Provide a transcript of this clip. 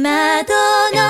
窓の